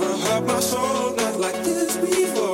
I just gotta know why you're holding off.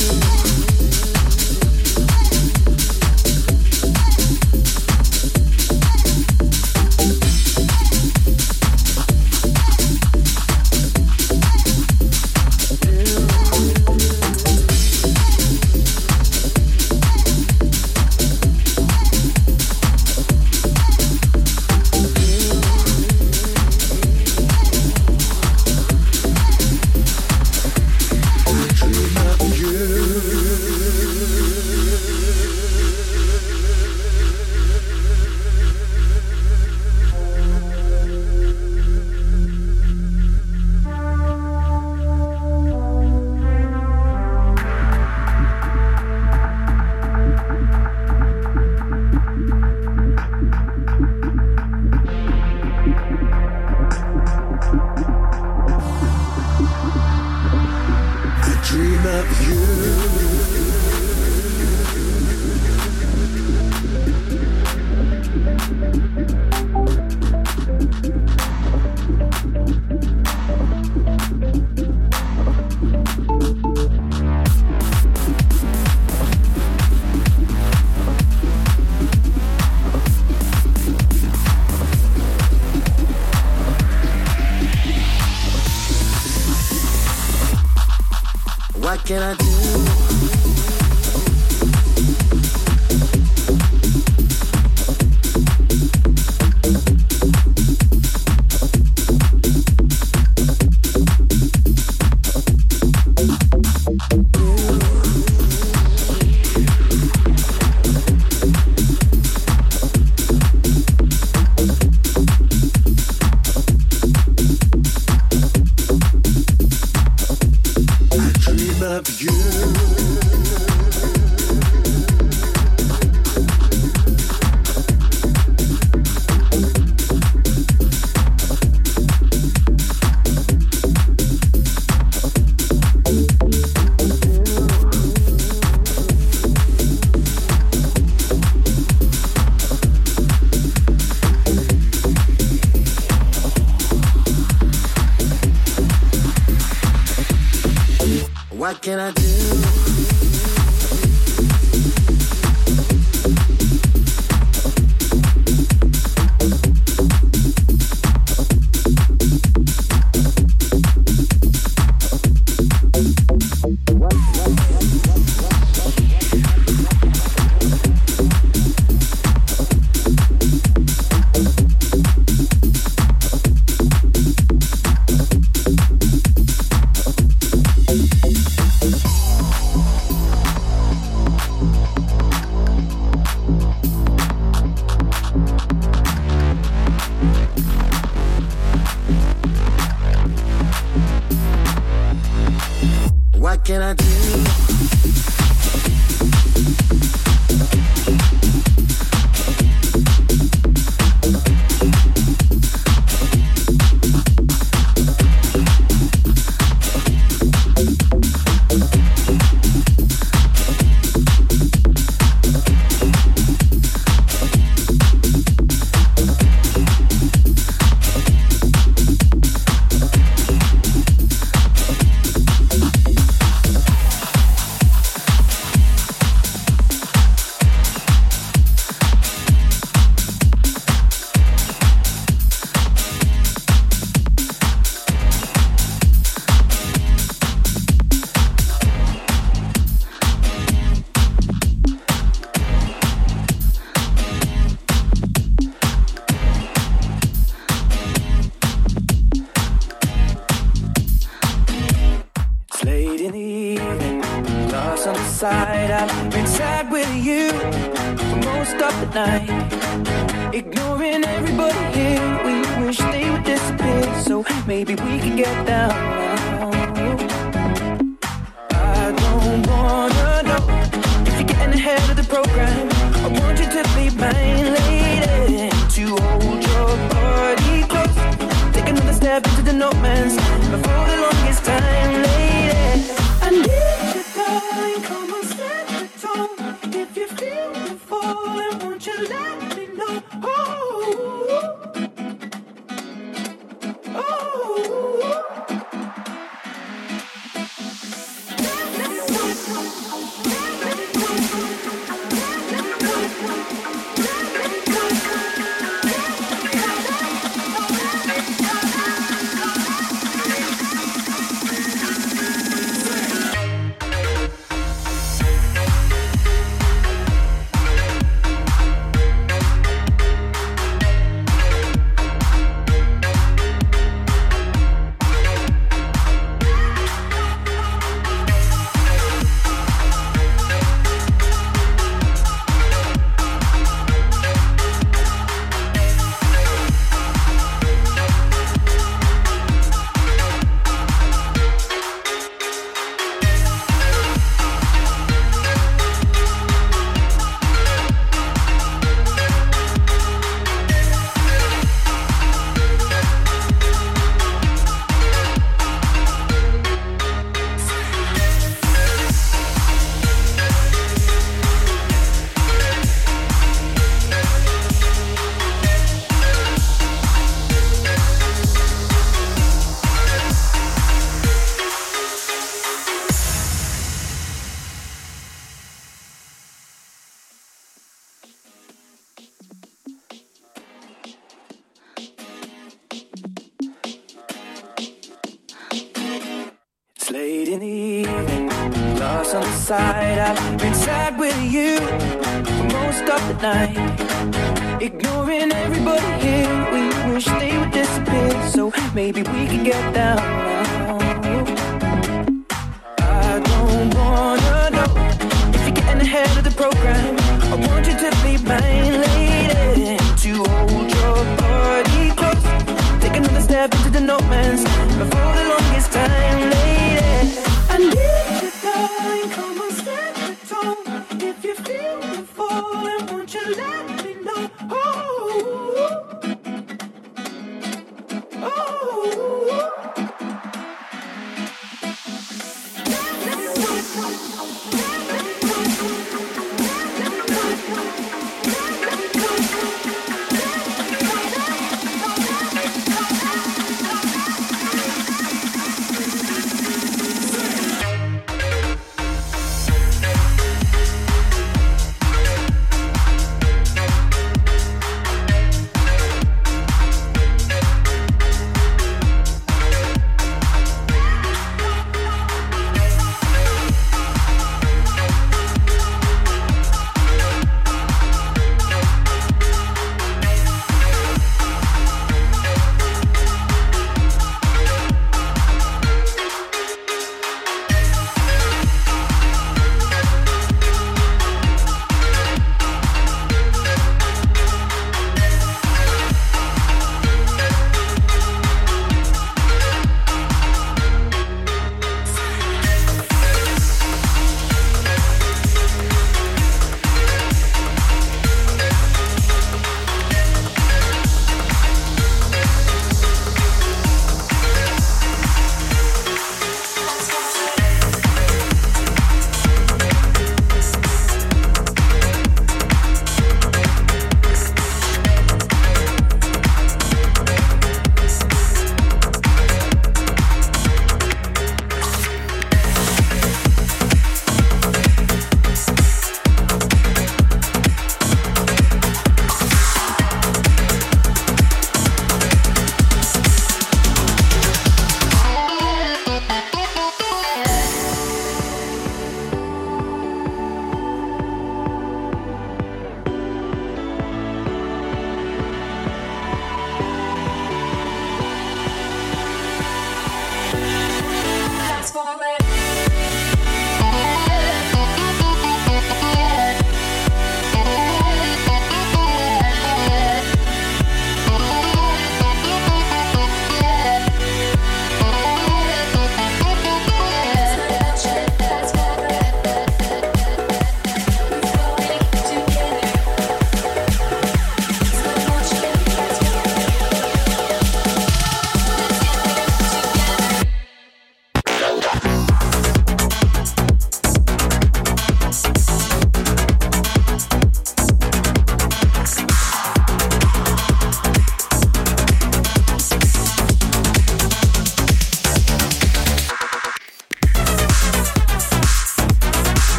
you.